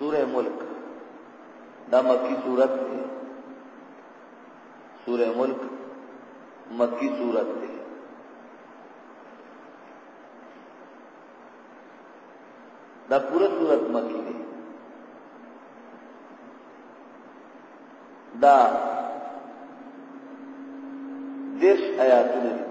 سورہ ملک دا مکی صورت دی سورہ ملک مکی صورت دی دا پورا صورت مکی دی دا دیش آیاتونه دي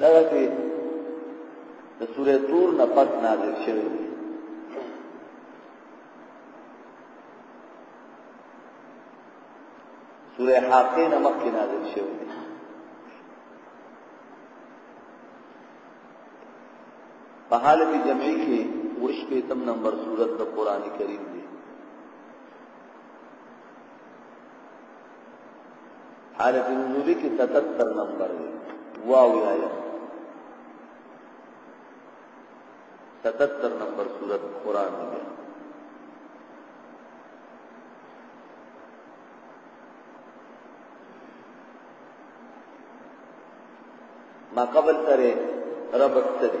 دا چې د سورې تور نه پس نازل شوی دی سورې حاقې نه مخکې نازل شوی دی په حالت جمعي کې وشپې تم نمبر صورت د قران کریم دی حالت نزولی کی ستتر نمبر دی واوی آیت ستتر نمبر سورت قرآن دی ما قبل سره ربط سره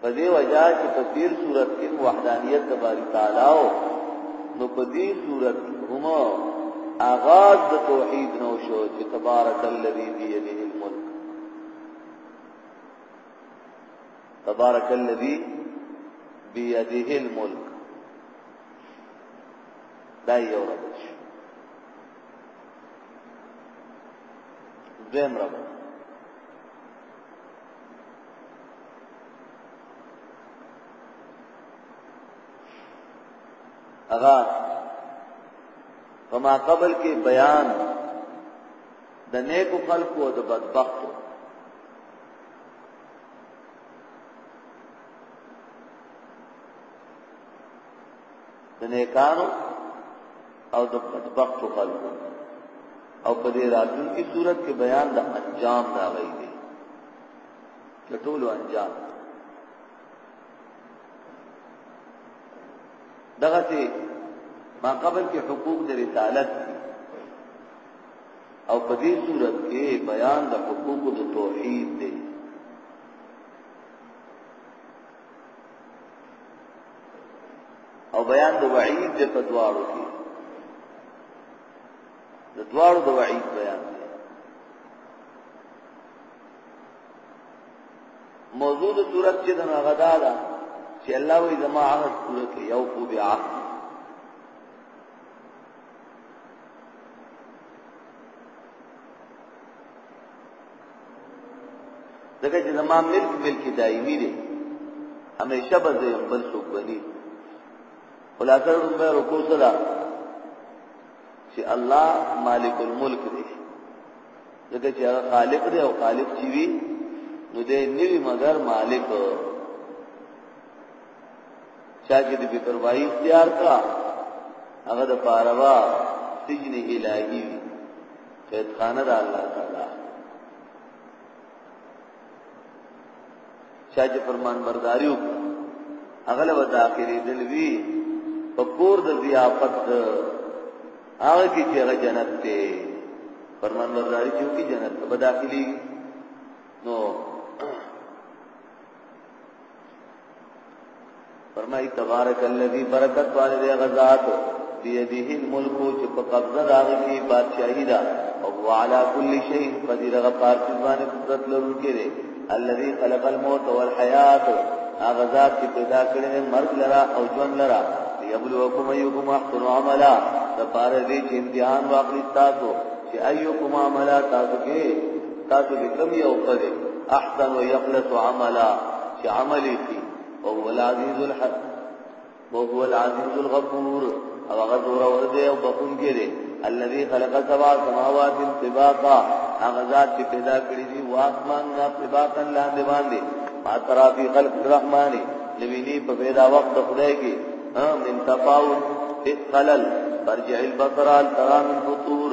په دې وجہ چې په تیر صورت کې وحدانیت د باری تعالی او نو په دې صورت هم آغاز د توحید نو شو چې تبارک الذی بیده الملک تبارک الذی بیده الملک دا یو ربش دویم ربش اغا فما قبل کې بیان د نیکو خلقو او د بدبختو د نیکانو او د بدبختو خلکو او په دې راتلونکي صورت کې بیان د انجام راغی دی د ټولو انجام دغه ته ما قبل کې حقوق د رسالت او په دې صورت کې بیان د حقوق د توحید دی او بیان د وعید د پدوارو کې د دوارو د وعید بیان دی موضوع د صورت چې د هغه دا ده چې الله وې زما عهد پوره کړي یو کو بیا دغه چې زما ملک ملک دایمي دی همیشه به زه یم بل څوک بني خلاصه رومبه رکو سره چې الله مالک الملک دی دغه چې هغه خالق دی او خالق چې وی نو دې نیوی مگر مالک چا چې د بے پروايي اختیار کا هغه د پاروا سجن الهي قید خانه د الله تعالی چا چې فرمان برداري وکړه هغه له داخلي دلوي په کور د ضیافت هغه کې چې هغه جنت ته فرمان برداري چې کی جنت ته داخلي نو فرمای تبارک الذی برکت والد غزات بیده الملک چې په قبضه راغی کی بادشاہی دا او هو علی کل شیء قدیر غفار باندې قدرت لرونکی دی الذی خلق الموت والحیات هغه ذات چې پیدا کړی دی مرګ لرا او ژوند لرا یبلوکم ایکم احسن عملا د پاره دې چې امتحان واخلي تاسو چې ایکم عملا تاسو کې تاسو به کم یو پر احسن و یخلص عملا چې عمل کی او هو العزیز الحق او هو العزیز الغفور او هغه زور اور دی او بخون کې دی الذي خلق سبع سماوات طباقا هغه ذات چې پیدا کړی دی واسمان نه طباقا لاندې باندې ما ترا فی خلق الرحمن لوینی په پیدا وخت خدای کې من تفاوت اس خلل فرجع البصر ترى من فطور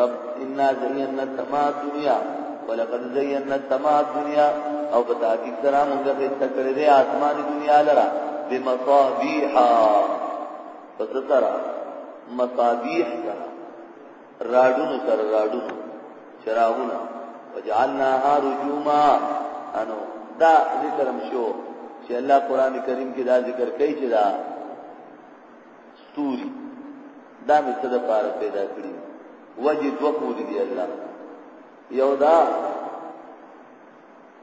رب انا زینا السماء الدنيا ولقد زینا السماء الدنيا او په تحقیق سره موږ د تکړه دې آسمان دنیا لرا بمصابيح پس سره مصابيح سره راډونو سره راډونو چراغونه وجعلناها رجوما انو دا ذکرم شو چې الله قران کریم کې دا ذکر کوي چې دا توری دا مې څه لپاره پیدا کړی وجه دوه پوری دی الله یو دا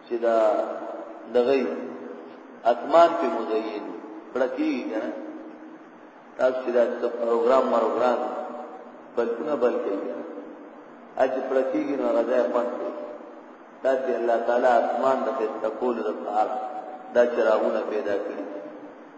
چې دا دغه اسمان په مزین بلکی کنه تاسو چې دا پروګرام مروګرام بلکونه بلکی کنه اج بلکی نو راځي خپل دا چې الله تعالی اسمان د تکول د پاره دا چراغونه پیدا کړی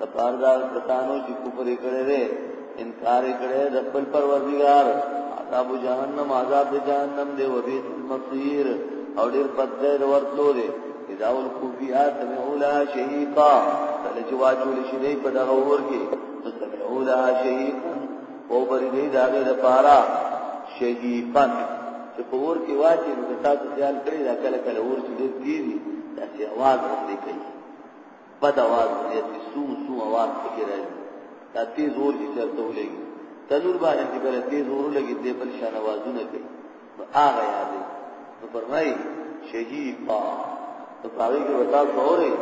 د پاره دا کسانو چې کفر کړي دي انکار کړي د خپل پروردگار عذاب جهنم عذاب جهنم دی وبیت المصیر او ډیر بد دی ورتلو دی اذا الکوفیا سمعوا لها شهیقا کله چې واجول شي دی په دغه ور کې سمعوا لها شهیقا او بری دی دا غي د پاره شهیقا چې په ور کې واچي نو تاسو خیال کړئ دا کله کله ور چې ډیر کیږي دا چې आवाज هم دی کوي بد آواز دی چې سو سو آواز پکې راځي دا تیز اور چې چرته ولګي تنور باندې چې کله تیز اور لګي دې بل شان آوازونه کوي نو هغه یاد دی نو فرمایي شهیقا نو هغه کې وتا سورې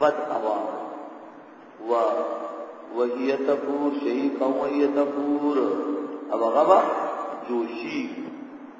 بد آواز و وهي تفور شهیقا وهي تفور او غبا جوشی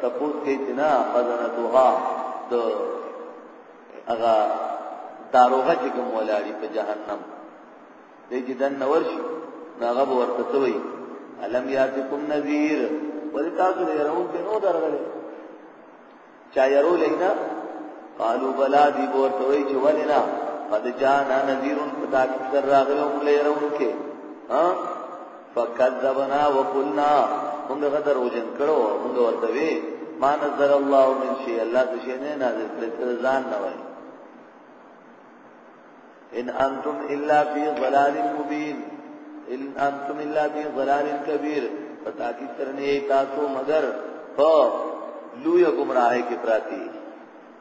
تپوس کوي چې نه خزنه دوها د هغه داروغه چې کوم ولاړی په جهنم دې چې دن نور شي هغه ورته توي علم یاتکم نذیر ولې تاسو یې راون کې نو درغله چا یې رو لینا قالو بلا دی ورته وی چې ولې نه قد جانا نذیر پتا کې سر راغلو ملې راون کې ها فکذبنا وقلنا موږ هغه دروژن کړو موږ ورته وی ما نزل الله من شيء الله څه شي نه نازل کړی ته ځان نه وای ان انتم الا في ضلال مبين ان انتم الا في ضلال كبير پتا کی ترنه تاسو مگر په لوی گمراهی کې پراتی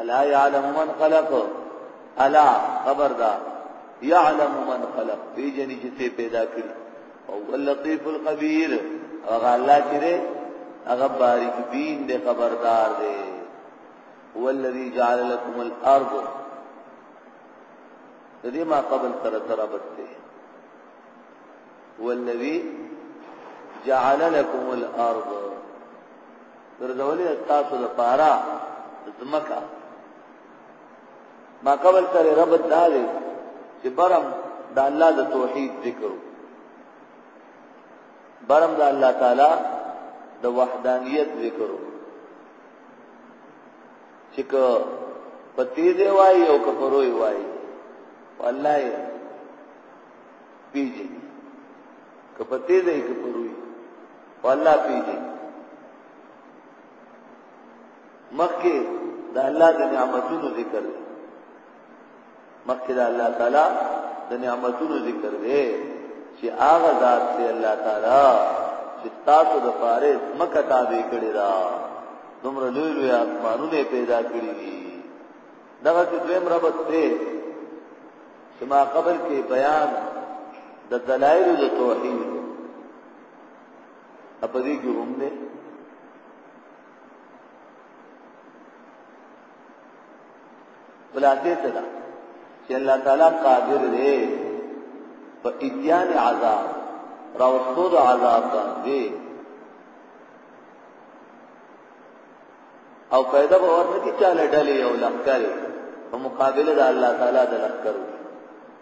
الا يعلم من خلق الا خبردار يعلم من خلق دې جنې چې ته پیدا کړی او اللطيف الخبير هغه الله چې دې هغه باریک بین دې خبردار دې هو الذي جعل لكم الارض دې ما قبل تر تر بته هو الذي جعل لكم الارض ګرځولې تاسو د پارا زمکا ما قبل سره رب دالې چې برم د الله د توحید ذکر برم د الله تعالی د وحدانیت ذکر چې که پتی دی وای او که پروي وای والله پیږي که پتی دی که پروي خو الله پیږي مخکې د الله د نعمتونو ذکر دی مخکې د الله تعالی د نعمتونو ذکر دی چې هغه ذات دی الله تعالی چې تاسو د پاره مکه تابع کړی دا دومره لوی لوی آسمانونه پیدا کړی دي دغه چې دویم ربط دی چې ما قبل کې بیان د دلایل د توحید په دې کې هم ده بلاته ته ده چې الله تعالی قادر دی په ایجان عذاب راوستو د عذاب باندې او پیدا به ورته کې چاله ډلې او لخر په مقابله د الله تعالی د لخرو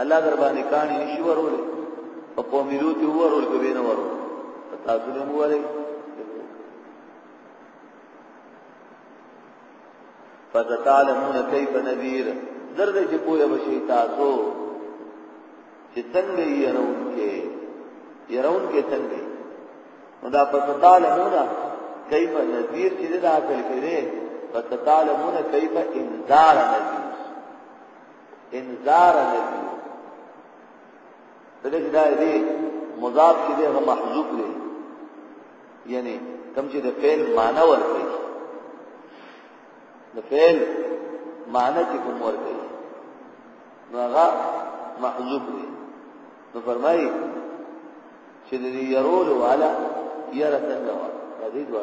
الله در باندې کانی نشي ورولې او قوم لوط یې ورول کوي نه ورول تاسو نه وره فتعلمون کیف نذیر زرد چې پوهه بشي تاسو چې څنګه یې يرون کې يرون کې څنګه نو دا فتعلمون کیف نذیر چې دا اصل کې ده فتعلمون کیف انذار نذیر انذار نبی دغه دا دی مضاف کې دغه محذوف دی یعنی کوم چې د فعل معنی ورکړي د فعل معنی چې کوم ورکړي نو هغه محذوف دی نو فرمایي چې د يرول والا ير څنګه و د دې دوه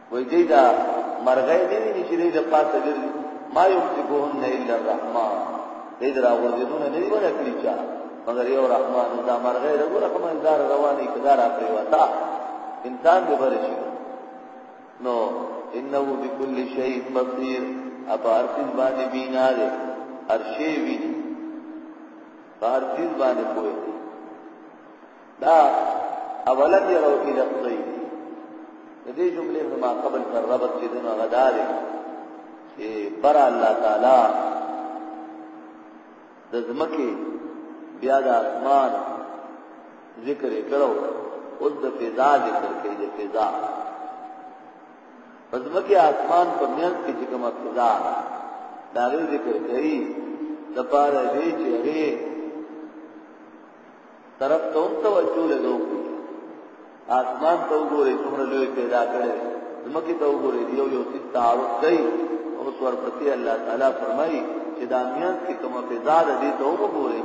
وای دی دا مرغې نه ویني چې د پاسه ګرځي ما یمسکون الا الرحمن دې درا ورځونه نه ویل کړی چا مگر یو رحمان دا مرغې له رحمان دار رواني کدار اپری وتا انسان به ورشي نو انه بكل شيء بصير اپار سن باندې بینا دې ارشي وی پار سن باندې کوی دا اوله دی او کې لفظي د دې جملې نه ما قبل پر ربط چې دغه غدار چې بر الله تعالی د زمکه بیا د اسمان ذکر کړو اوس د فضا ذکر کوي د فضا پزمکه اسمان په میان کې چې کومه فضا دا ذکر کوي د پاره دې چې طرف ته هم توجه له دوی آسمان ته وګورئ څومره لوی پیدا کړی زمکه ته وګورئ یو یو څه تعارف کوي او څور پتی الله تعالی فرمایي چې دا میان کې کوم فضا ده دې ته وګورئ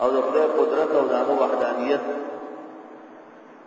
او د خدای قدرت او د وحدانیت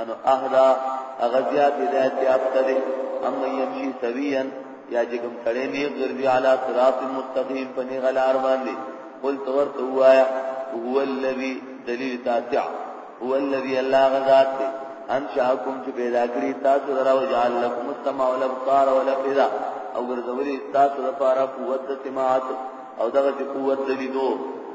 انو اهدا هغه زیات هدایت یافته دی ام یمشي سویا یا چې کوم سړی نه ګرځي علی صراط مستقیم په نه غلار باندې قل تور تو وایا هو الذی دلیل تاسع هو الذی الله غذات دی انشاءکم چې پیدا کړی تاسو دراو جعل لكم السماء والابصار والافئده او ګرځولې تاسو لپاره قوت سماعت او دغه قوت دلیدو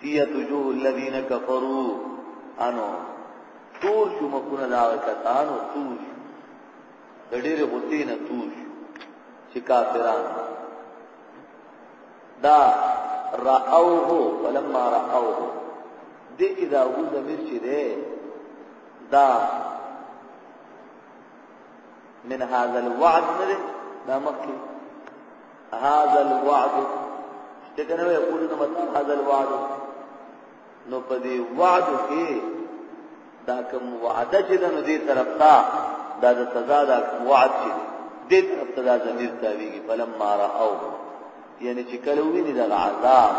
سیت وجوه الذین کفروا انو تور شو مکونه دا کتانو تور شو د ډېر غوتی نه تور شو چې کافران دا راوه ولما راوه دې کې دا وو زمير چې ده دا من هذا الوعد نه دا مخکې هذا الوعد دغه نو یقول نو مت هذا الوعد نو په دې وعد کې دا کوم وعده چې د نو دې طرف ته دا د سزا دا کوم وعد چې دې طرف ته دا ضمیر تاویږي فلم ما راو یعنی چې کله ویني دا عذاب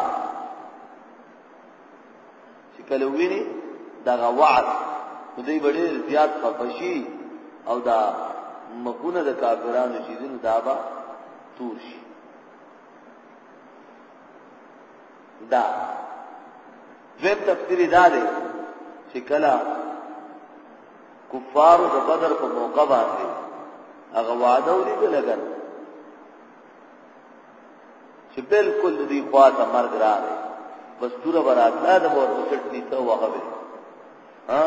چې کله ویني دا غواعت نو دوی ډېر زیات خپشي او دا مخونه د کافرانو چې دین دا با تور شي دا دویم تفسیر دا دی چې کله کفار د بدر په موقع باندې هغه وعده ولې لګل چې بالکل د دې خوا ته مرګ راغی بس توره براتلا د ور وسټ دي ته وغوي ها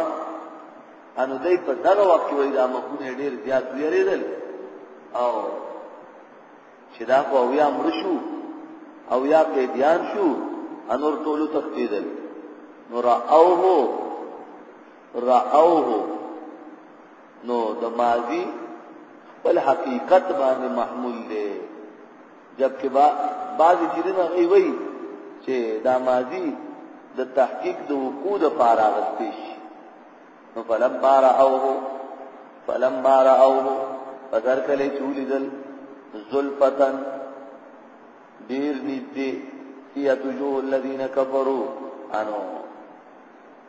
انو دې په دغه وخت کې وای دا مخونه ډیر زیات ویریدل او چې دا خو بیا مړ شو او یا په دیان شو انور ټولو تختیدل نو راوه راوه نو د ماضی خپل حقیقت باندې محمول دی جبکه با بعضی چیرونه غي وي چې دا ماضی د تحقیق د وقوع لپاره غستې شي نو فلم بار او فلم بار او پدر کله چولی دل ذلفتن دیر نږدې سیاتجو الذین کفروا انو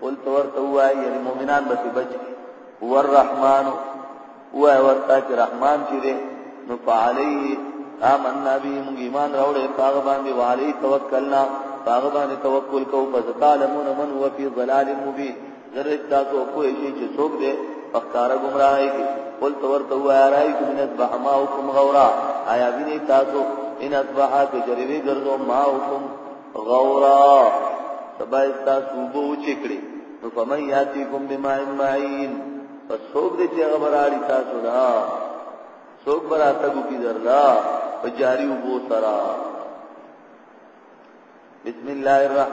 قل تور تو وای یعنی مؤمنان به بچ هو الرحمن هو ورتا چې رحمان چې دې نو فعليه آمنا به موږ ایمان راوړې هغه باندې وعلي توکلنا هغه باندې توکل کو فزتعلمون من هو في ضلال مبين زرد تاسو کوی شي چې څوک دې فقاره گمراهي کې قل تور تو وای راي کوم نس به ما حکم غورا آیا ویني تاسو ان اصبحات جریوی ګرځو ما حکم غورا سبا استا صوبو چکړي نو فمن یاتیکم بماء معین پس څوک دې چې خبر اړی تاسو دا څوک براته کو کی درلا په جاری وبو سرا بسم الله الرحمن